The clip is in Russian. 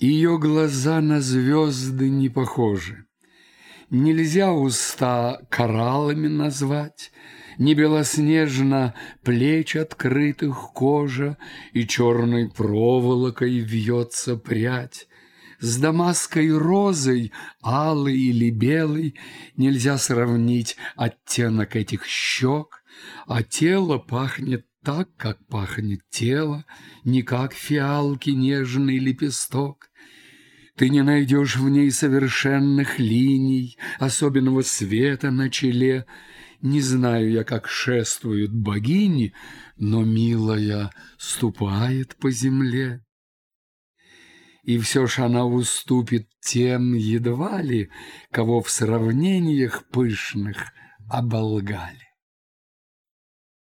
Ее глаза на звезды не похожи. Нельзя уста кораллами назвать, Не белоснежно плеч открытых кожа, И черной проволокой вьется прядь. С дамасской розой, алой или белой, Нельзя сравнить оттенок этих щек, А тело пахнет так, как пахнет тело, Не как фиалки нежный лепесток. Ты не найдешь в ней совершенных линий, Особенного света на челе. Не знаю я, как шествуют богини, Но, милая, ступает по земле. И все ж она уступит тем едва ли, Кого в сравнениях пышных оболгали.